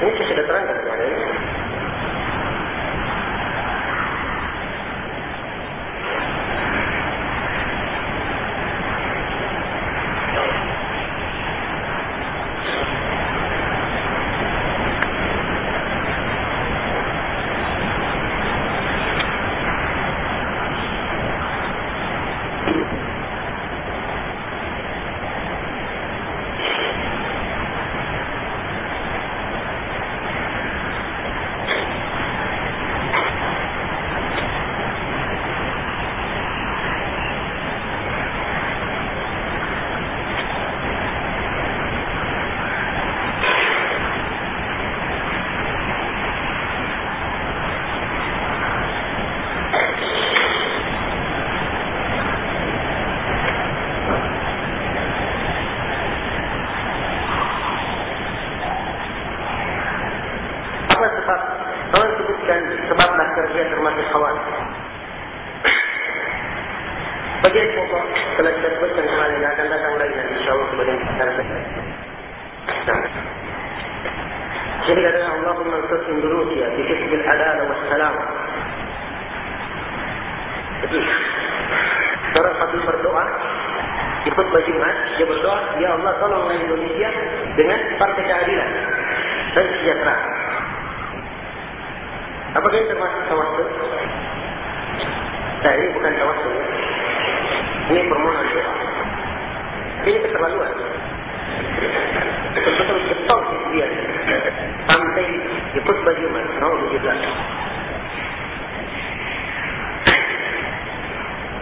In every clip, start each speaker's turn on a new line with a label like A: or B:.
A: Ini saya sudah terangkan kemarin. Apa sebab? Tolong sebutkan sebab nakar dia termasuk kawan. Bagian pokok telah kita sebutkan kemarin akan datang lagi nanti insyaAllah kemudian kita akan Nah. Jadi katakan Allahumma ansurkin durusiya fi kisbil adal wa salam. Jadi seorang khatib berdoa ikut berjumat dia berdoa ya Allah tolonglah Indonesia dengan partai keadilan dan sejahtera. Apakah termasuk tawassul? Nah, ini bukan tawassul. Ini permohonan doa. Ini keterlaluan. Betul-betul getol dia. Sampai ikut bajuman. Alhamdulillah.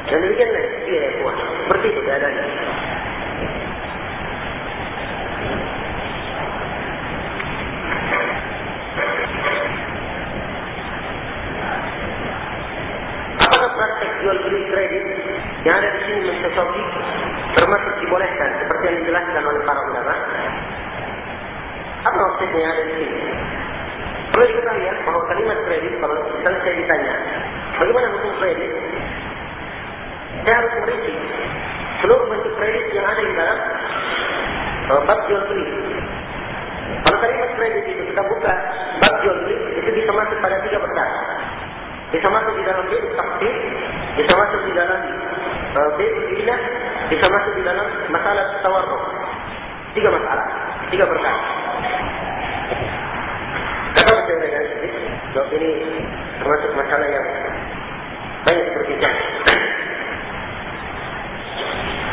A: Dan demikianlah dia ya kuat. Seperti itu keadaannya. Apakah praktek jual beli kredit yang ada di sini mencocoki termasuk dibolehkan seperti yang dijelaskan oleh para ulama? Apa maksudnya yang ada di sini? Perlu diketahui ya bahwa kalimat kredit kalau misalnya saya ditanya bagaimana hukum kredit? Saya harus merinci seluruh bentuk kredit yang ada di dalam uh, bab jual beli. Kalau kalimat kredit itu kita buka bab jual beli itu bisa masuk pada tiga perkara. Bisa masuk di dalam bid takdir, bisa masuk di dalam uh, bid ilah, bisa masuk di dalam masalah tawarruf. Tiga masalah, tiga perkara. Kenapa saya dengan Sebab ini termasuk masalah yang banyak berbincang.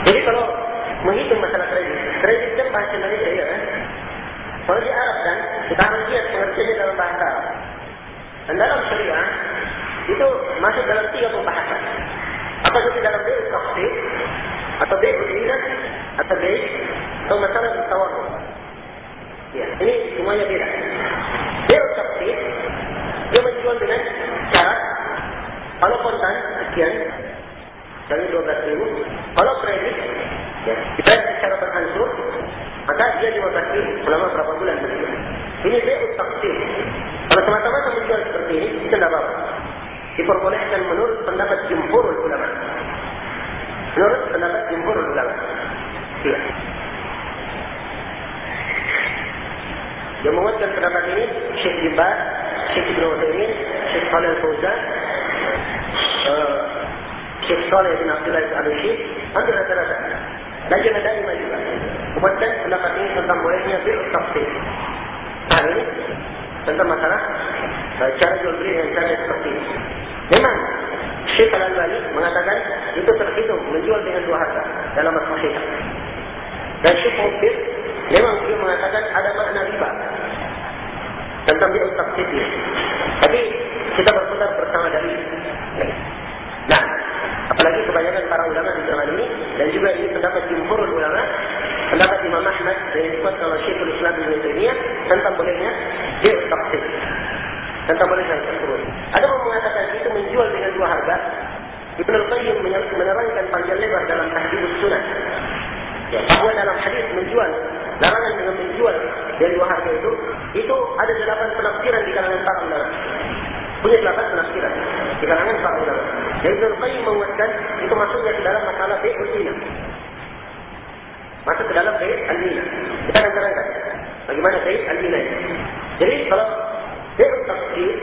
A: Jadi kalau menghitung masalah kredit, kredit kan bahasa Indonesia ya kan? Kalau di Arab kan, kita harus lihat pengertiannya dalam bahasa Arab. Dan dalam syariah, itu masuk dalam tiga pembahasan. Apa itu dalam bid taksir, atau bid berinas, atau bid, atau masalah tawarruf. Ya, ini semuanya beda. Bid taksir, dia menjual dengan syarat, kalau kontan, sekian, dari 12 ribu. Kalau kredit, ya, kita secara beransur, maka dia 15 ribu selama berapa bulan begitu. Ini bid taksir. Kalau semata-mata menjual seperti ini, itu tidak apa-apa diperbolehkan menurut pendapat jumhur ulama. Menurut pendapat jumhur ulama. Iya. Yang menguatkan pendapat ini Syekh Jibbat, Syekh Ibn Uthaymin, Syekh Salih Al-Fawzan, uh, Syekh Salih bin Abdullah Al-Syekh, hampir rata-rata. Dan jangan daimah juga. Menguatkan pendapat ini tentang bolehnya bil tafsir. Nah ini tentang masalah uh, cara jual beli yang cara seperti ini. Memang Syekh Al-Albani mengatakan itu terhitung menjual dengan dua harga dalam masalah Dan Syekh Mubir memang dia mengatakan ada makna riba tentang dia tafsir ini. Tapi kita berputar bersama dari Nah, apalagi kebanyakan para ulama di zaman ini dan juga ini pendapat jumhur ulama, pendapat Imam Ahmad yang dikuat oleh Syekhul Islam Ibn Taimiyah tentang bolehnya dia tafsir tentang hal tersebut. Ada yang mengatakan itu menjual dengan dua harga. Ibn Al-Qayyim menerangkan panjang lebar dalam tahdibus sunnah. Ya, bahawa dalam hadis menjual, larangan dengan menjual dari dua harga itu, itu ada delapan penafsiran di kalangan para ulama. Punya delapan penafsiran di kalangan para ulama. Dan Ibn Al-Qayyim menguatkan itu masuknya ke dalam masalah Bai'ul Mina. Masuk ke dalam Bai'ul Mina. Kita akan terangkan bagaimana Bai'ul Mina ini. Jadi kalau dia taksir,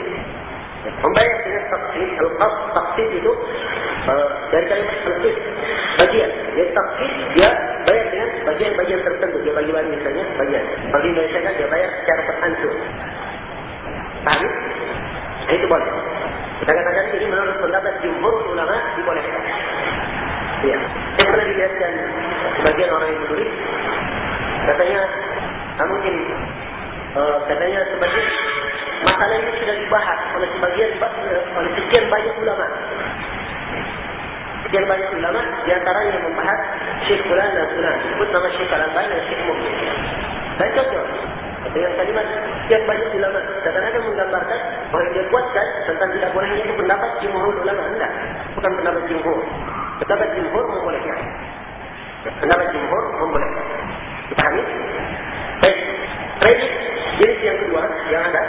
A: membayar dengan taksir, al-qas itu uh, dari kalimat taksir bagian. Dia taksir dia bayar dengan bagian-bagian tertentu. Dia bagi-bagi misalnya bagian. Bagi kan dia bayar secara teransur. Paham? Nah, itu boleh. Kita katakan ini menurut pendapat jumhur ulama dibolehkan. Ya. Saya pernah dilihatkan sebagian orang yang menulis katanya ah, mungkin uh, katanya sebagian masalah ini sudah dibahas oleh sebagian oleh sekian banyak ulama. Sekian banyak ulama di antaranya yang membahas Syekh Fulan dan Fulan. Sebut nama Syekh Al-Albani dan Syekh Mubin. Dan contoh, dengan kalimat sekian banyak ulama dan ada menggambarkan bahawa dia kuatkan tentang tidak bolehnya itu pendapat jumhur ulama. Tidak. Bukan pendapat jumhur. Pendapat jumhur membolehkan. Pendapat jumhur membolehkan. Dipahami? Baik. Kredit jenis yang kedua yang ada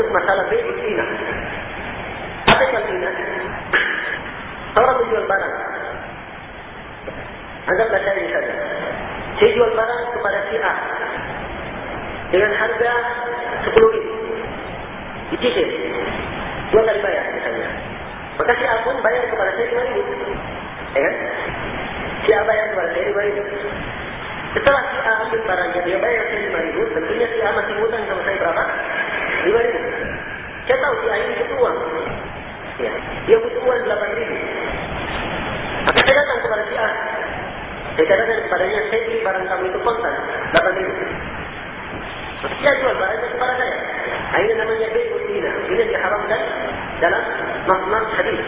A: itu bentuk masalah kredit Cina. Apa yang Cina? Orang menjual barang. Anggaplah saya saja. Saya jual barang kepada si A dengan harga 10 ribu. Dicicil. Dua kali bayar misalnya. Maka si A pun bayar kepada saya 5 ribu. Ya kan? Si A bayar kepada saya 5 ribu. Setelah si A ambil barangnya, dia bayar saya 5 ribu. Tentunya si A masih hutang sama saya berapa? 5 ribu. Saya tahu si ini butuh uang. Ya. Dia butuh uang 8 ribu. Maka saya datang kepada si. Saya katakan kepadanya, saya beli barang kamu itu kontan. 8 ribu. Dia jual barangnya kepada saya. Ini namanya Bai'utina. Ini diharamkan dalam makmah hadis.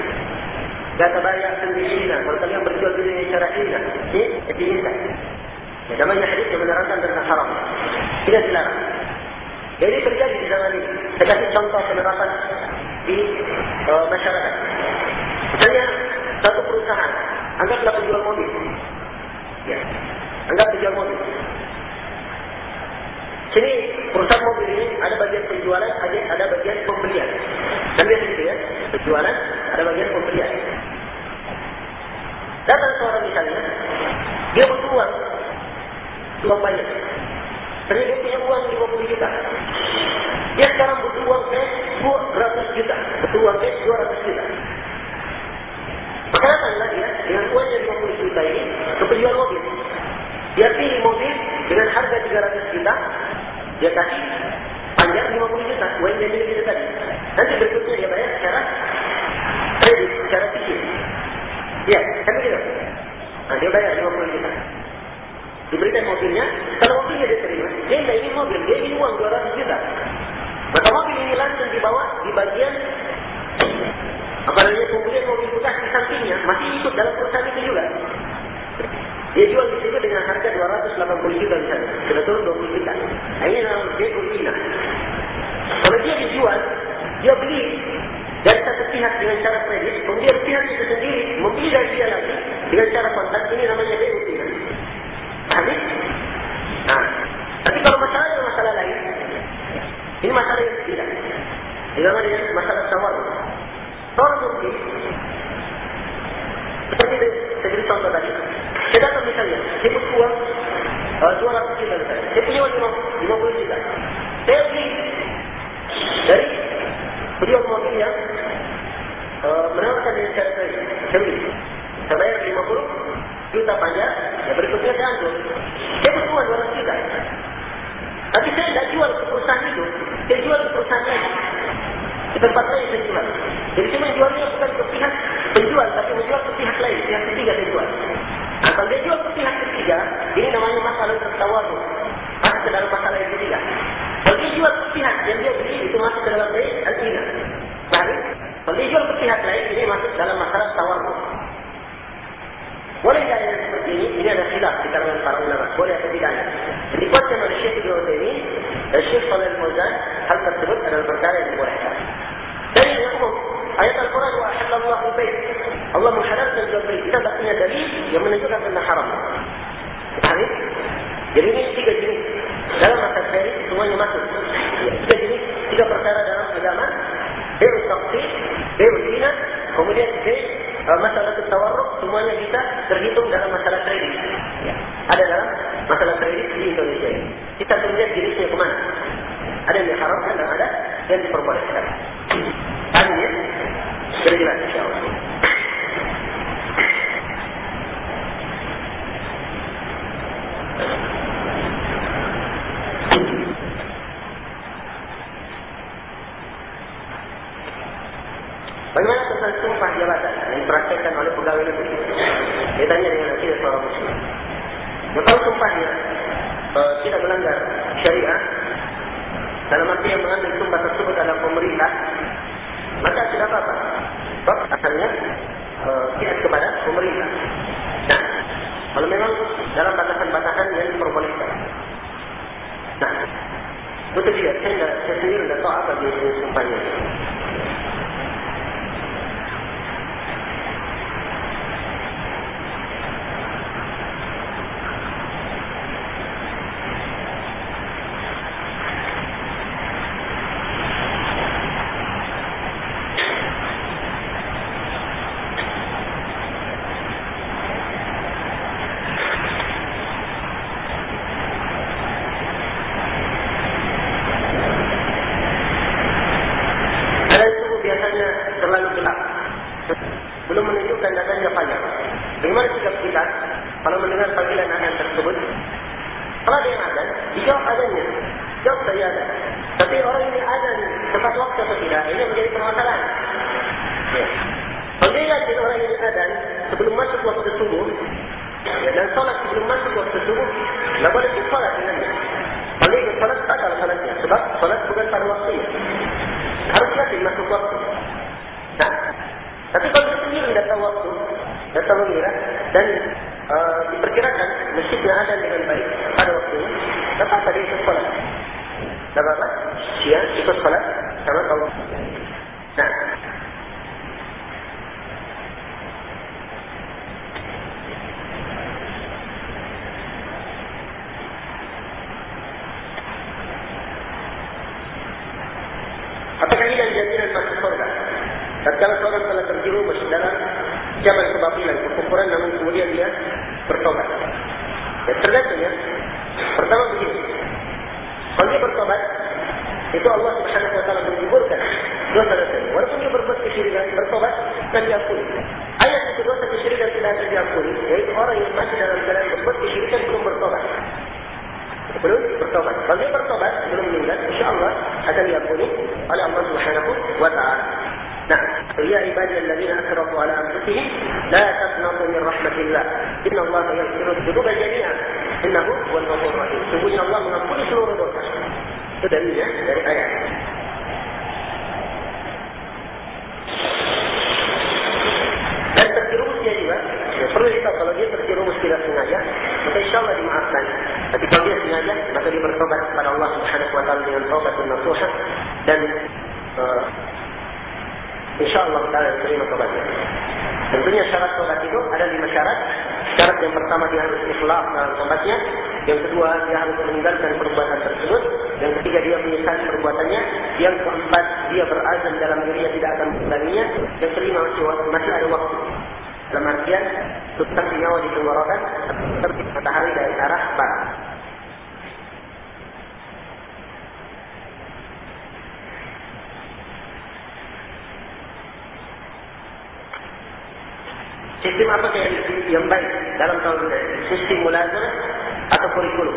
A: Kata bayar sendiri Kalau kalian berjual diri dengan cara Ina. Ini diminta. Ya, namanya hadis yang menerangkan tentang haram. Tidak dilarang. Ini terjadi di zaman ini. Saya kasih contoh penerapan di uh, masyarakat. Misalnya, satu perusahaan. Anggaplah penjual mobil. Ya. Anggap penjual mobil. Sini perusahaan mobil ini ada bagian penjualan, ada ada bagian pembelian. Dan biasa gitu ya, penjualan ada bagian pembelian. Datang seorang misalnya, dia butuh uang, uang banyak. Ternyata dia punya uang 50 juta. Dia sekarang butuh uang cash 200 juta. Butuh uang cash 200 juta. Maka datanglah dia dengan uangnya 50 juta ini ke penjual mobil. Dia pilih mobil dengan harga 300 juta, dia kasih panjang 50 juta, uang dia milik itu tadi. Nanti berikutnya dia bayar secara kredit, secara cicil. Ya, kan begitu? Nah, dia bayar 50 juta. Diberikan mobilnya, kalau mobilnya dia terima, dia tidak ingin mobil, dia ingin uang 200 juta. Ini langsung dibawa di bagian apa namanya pembelian mobil bekas di sampingnya, masih ikut dalam perusahaan itu juga. Dia jual di situ dengan harga 280 juta di sana. Sudah turun 20 juta. Ini adalah dia Cina. Kalau dia dijual, dia beli dari satu pihak dengan cara kredit, kemudian pihak itu sendiri membeli dari dia lagi dengan cara kontak. Ini namanya dia Cina. Habis? Nah, tapi kalau masalah yang masalah lain, ini masalah yang tidak. Ini namanya masalah tawar. Tawar mungkin seperti saya beri contoh tadi. Saya datang misalnya, saya butuh uang uh, 200 juta misalnya. Saya punya uang 50 juta. Saya beli dari beliau mobil yang uh, menawarkan dengan cara saya. Saya beli. Saya bayar 50 juta pajak, ya berikutnya saya ambil. Saya butuh uang 200 juta. Tapi saya tidak jual ke perusahaan itu. Saya jual ke perusahaan lain. Tempat lain saya jual. Jadi saya menjualnya bukan ke pihak penjual, tapi menjual ke pihak lain. Pihak ketiga saya jual. Nah, kalau dia jual ke pihak ketiga, ini namanya masalah tertawar. Masuk ke dalam masalah yang ketiga. Kalau dia jual ke pihak yang dia beli, itu masuk ke dalam bayi al-ina. Baik? Kalau dia jual ke pihak lain, ini masuk dalam masalah tawar. Boleh tidak yang seperti ini? Ini ada silap di kalangan para ulama. Boleh atau tidak? Dikuatkan oleh Syekh Ibn Uthaymi dan Syekh Salih Al-Muzan, hal tersebut adalah perkara yang dibolehkan. Dan ayat Al-Quran wa ahallallahu bayt. Allah menghalalkan jual beli. Kita tak punya dalil yang menunjukkan tentang haram. Pahami? Jadi ini tiga jenis. Dalam masa kredit semuanya masuk. Ya, tiga jenis, tiga perkara dalam agama. Beru saksi, beru zina, kemudian beru uh, masalah tawarruk semuanya bisa terhitung dalam masalah kredit. Ya. Ada dalam masalah kredit di Indonesia. Kita tunggu jenisnya ke mana? Ada yang yang diperbolehkan. kirkira da shawara haka dai sun bayyana. tidak, ini menjadi permasalahan. Pengingat ya. orang yang ada sebelum masuk waktu subuh ya, dan solat sebelum masuk waktu subuh, tidak boleh bersolat dengannya. Pengingat solat tak ada solatnya, sebab solat bukan pada waktu Harus yakin masuk waktu. Nah, tapi kalau kita sendiri datang waktu, datang mengira, dan uh, diperkirakan masjidnya ada dengan baik pada waktu ini, dapat tadi ikut sholat. Dapatlah, siang ikut sholat, sama kalau Nah Apakah ini dari jaminan masuk surga? Dan kalau seorang telah terjerumus masuk dalam jaman kebabilan, kekumpulan, namun kemudian dia bertobat. Ya, tergantung ya. Pertama begini. Kalau dia bertobat, itu Allah Subhanahu wa taala menghiburkan dosa-dosa itu. Walaupun dia berbuat kesyirikan, bertobat dan diampuni. Ayat yang kedua kesyirikan tidak akan diampuni, yaitu orang yang masih dalam jalan berbuat kesyirikan belum bertobat. Belum bertobat. Bagi bertobat, belum meninggal, insyaAllah akan diampuni oleh Allah Subhanahu wa taala. Nah, ya ibadi alladziina asrafu 'ala anfusihim laa taqnatu min rahmatillah. Innallaha yaghfiru dzunuba jami'an. Innahu huwal ghafurur rahim. Sungguhnya Allah mengampuni seluruh dosa. Itu dari ya, dari ayat. Dan terkirumus dia juga. Ya, perlu kita kalau dia terkirumus tidak sengaja, maka insya Allah dimaafkan. Tapi kalau dia sengaja, maka dia bertobat kepada Allah Subhanahu Wa Taala dengan tobat dan nasuha dan eh, uh, insya Allah kita terima tobatnya. Tentunya syarat tobat itu ada lima syarat. Syarat yang pertama dia harus ikhlas dalam tobatnya. Yang kedua dia harus meninggalkan perbuatan tersebut. Yang ketiga dia menyesal perbuatannya. Yang keempat dia berazam dalam dirinya tidak akan mengulanginya. Yang kelima masih ada waktu. Dalam artian tutup nyawa dikeluarkan terbit matahari dari arah barat. Sistem apa yang baik dalam tahun ini? Sistem mulazah atau kurikulum?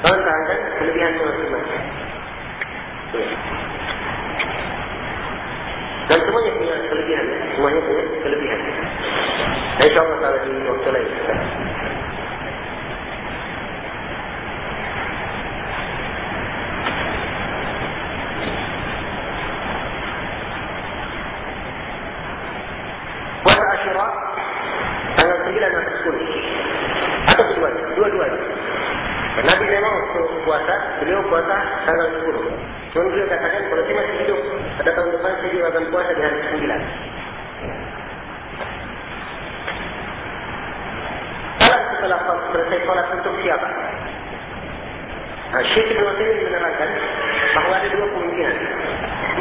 A: Tuan-tuan kan kelebihan tu masing-masing. Okay. Dan semuanya punya kelebihan. Semuanya punya kelebihan. InsyaAllah salah di waktu lain. salah selesai solat untuk siapa? Nah, Syekh Ibn Atim menerangkan bahawa ada dua kemungkinan.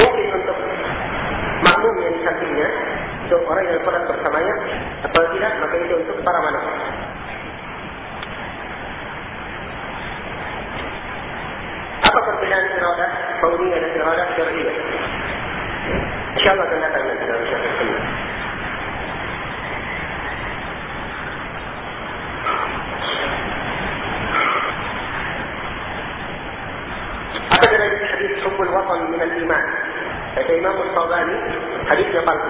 A: Mungkin untuk makmum yang disampingnya, untuk orang yang solat bersamanya, atau tidak, maka itu untuk para mana. Apa perbedaan tirada, pahuni dan tirada, syar'i? InsyaAllah akan datang dengan tirada. Hadis hubbul watan min al-iman? Kata Imam Al-Tawbani, hadisnya palsu.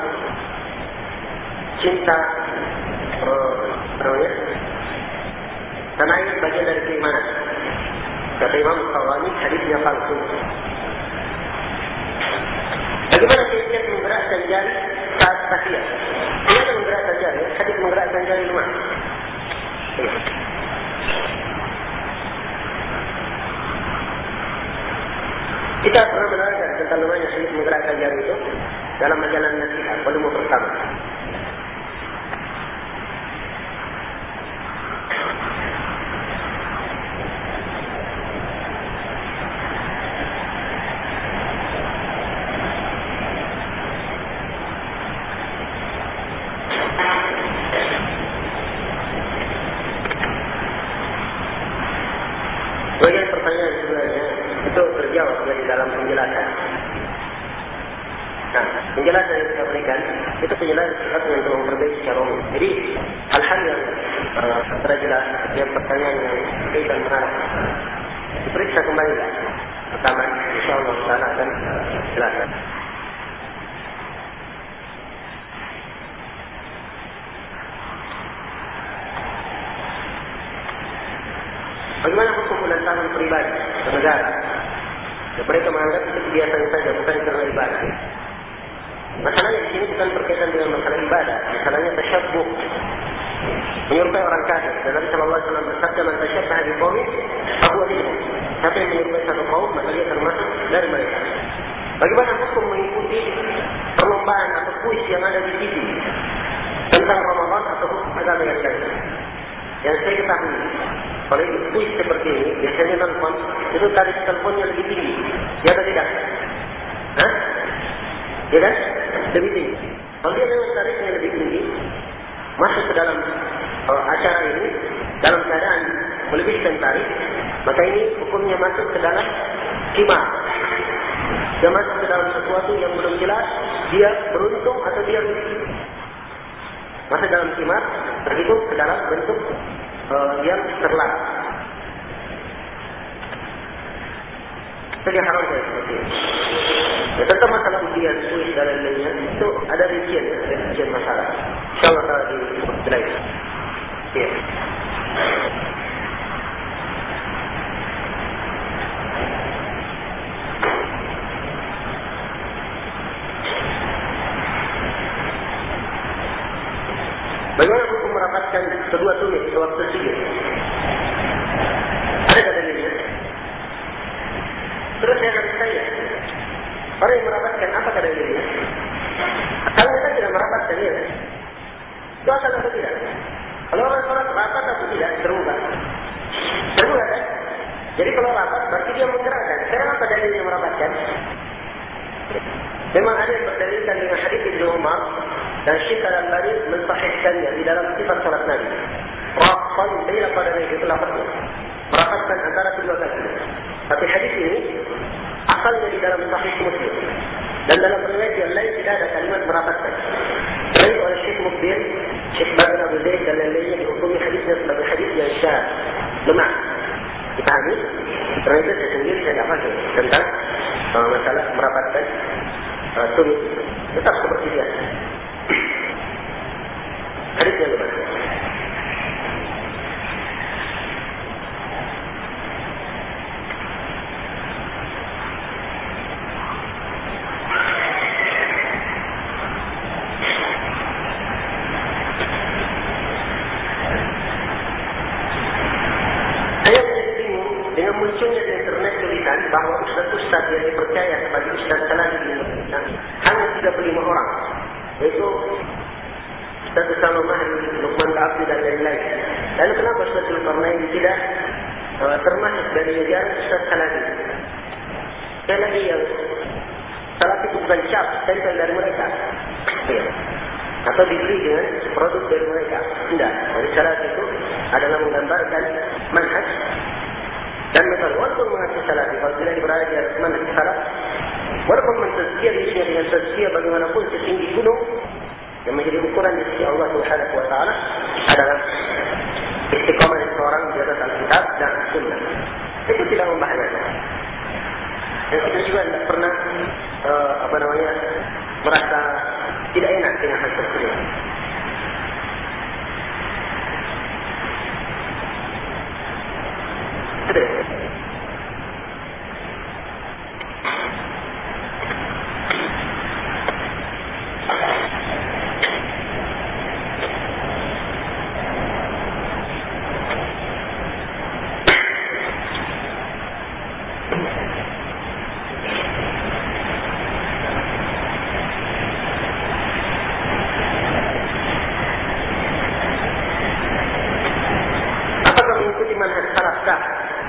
A: Cinta uh, namanya tanah air bagian dari keimanan. Kata Imam Al-Tawbani, hadisnya palsu. Bagaimana kaitan menggerakkan jari saat tahiyat? Tidak menggerakkan jari, hadis menggerakkan jari lemah. Kita pernah menerangkan tentang namanya sulit menggerakkan jari itu dalam menjalankan kita volume pertama. Bagian pertanyaan sebenarnya untuk berjawab dari dalam penjelasan. Nah, penjelasan yang kita berikan itu penjelasan sesuatu yang telah berbeda secara umum. Jadi, hal-hal yang uh, terjelas eh, yang pertanyaan yang kita dan diperiksa kembali lah. Pertama, insyaAllah kita akan jelaskan. Bagaimana hukum ulang tahun pribadi, negara? Dan mereka menganggap itu kebiasaan saja, bukan kerana ibadah. Masalahnya di sini bukan berkaitan dengan masalah ibadah. Masalahnya tersyabuk. Menyerupai orang kafir. Dan Nabi SAW bersabda, Man tersyabah di kawmi, Abu Adil. Siapa yang menyerupai satu kaum, maka dia termasuk dari mereka. Bagaimana hukum mengikuti perlombaan atau kuis yang ada di sini? Tentang Ramadan atau hukum agama yang lain. Yang saya ketahui, kalau ini push seperti ini, biasanya telefon itu tarik teleponnya lebih tinggi. Ya atau tidak? Hah? Ya kan? Lebih tinggi. Kalau dia memang tariknya lebih tinggi, masuk ke dalam uh, acara ini, dalam keadaan melebihkan tarik, maka ini hukumnya masuk ke dalam kima. Dia masuk ke dalam sesuatu yang belum jelas, dia beruntung atau dia rugi. Masa dalam kima, terhitung ke dalam bentuk uh, yang serlah. Jadi harusnya seperti itu. Ya, tentang masalah ujian, ujian dan lainnya, itu ada ujian, rincian masalah. InsyaAllah kita di berjalan. Ya. luar tersebut. Adakah dalilnya? Terus saya akan bertanya. Orang yang merapatkan apakah dalilnya? Kalau kita tidak merapatkan dia, Itu asal atau tidak? Kalau orang-orang rapat atau tidak, terubah. Terubah kan? Jadi kalau rapat, berarti dia mencerahkan. Sekarang apa dalil yang merapatkan? Memang ada yang berdalilkan dengan hadith Ibn Umar dan Syekh Al-Bani mensahihkannya di dalam sifat salat Nabi. Qan bina pada Nabi telah itu. merapatkan antara kedua kaki. Tapi hadis ini asalnya di dalam sahih muslim. Dan dalam riwayat yang lain tidak ada kalimat merapatkan. Jadi oleh Syekh Mubdir, Syekh Badr Abu Zaid dan lain-lainnya dihukumi hadisnya sebagai hadis yang syah. Lemah. Kita ini, Riwayat saya sendiri saya dapat tentang uh, masalah merapatkan uh. Tetap seperti biasa. Walaupun mentazkiah di dengan tazkiah bagaimanapun setinggi gunung yang menjadi ukuran di sisi Allah Subhanahu Wa Taala adalah istiqamah seorang di atas Alkitab dan Sunnah. Itu tidak membahayakan. Dan kita juga tidak pernah uh, apa namanya merasa tidak enak dengan hal tersebut.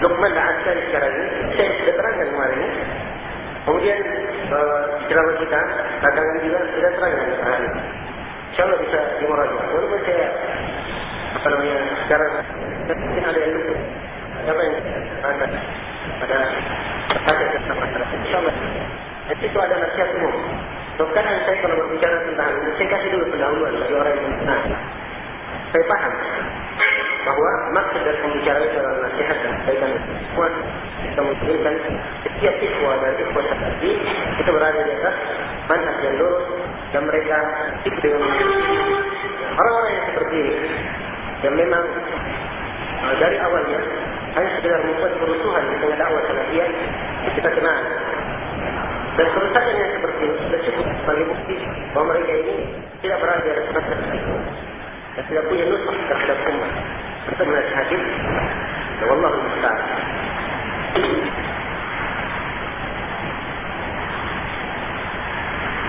A: Luqman Al-Asari sekarang ini Saya sudah terangkan kemarin ini Kemudian uh, kita Tadang ini juga sudah terangkan kemarin ini InsyaAllah bisa dimurah Walaupun saya Apa namanya Sekarang Mungkin ada yang lupa. Apa yang Ada? Pada Pada InsyaAllah. Itu ada nasihat umum. Bukan yang saya kalau berbicara tentang ini Saya kasih dulu pendahuluan bagi orang yang menang Saya paham bahawa maksud dari pembicaraan dalam nasihat dan kaitan dengan kita menginginkan setiap siswa dan ikhwan tadi kita berada di atas manhaj yang lurus dan mereka ikut dengan orang-orang yang seperti ini. Yang memang uh, dari awalnya hanya sekedar membuat kerusuhan di tengah dakwah salafiyah kita kenal. Dan kerusakan yang seperti ini sudah cukup sebagai bukti bahawa mereka ini tidak berada di atas manhaj dan tidak punya nusrah terhadap umat. فمن الحاكم والله المستعان.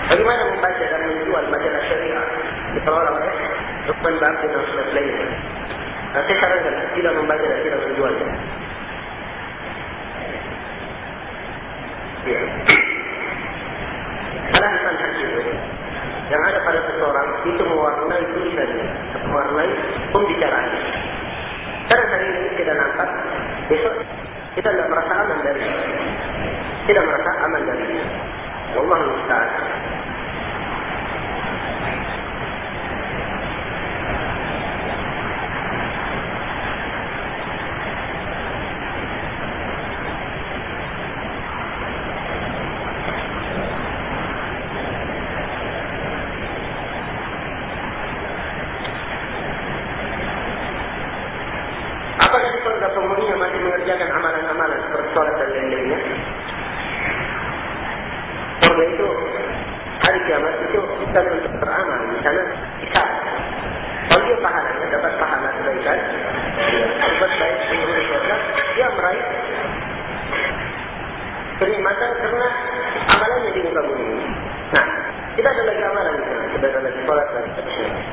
A: فلماذا مبادرة؟ من دول مجال الشريعة. بطلالة حكما بعبد نصف ليلة نصيحة رجل إلى مباشرة إلى من دول Alam tentang itu. Yang ada pada seseorang itu mewarnai tulisannya, mewarnai pembicaraan. Karena hari ini kita nampak, besok kita tidak merasa aman dari Tidak merasa aman dari Allah Wallahu'alaikum. kita bunyi. Nah, kita ada lagi amalan kita, kita ada lagi solat dan sebagainya.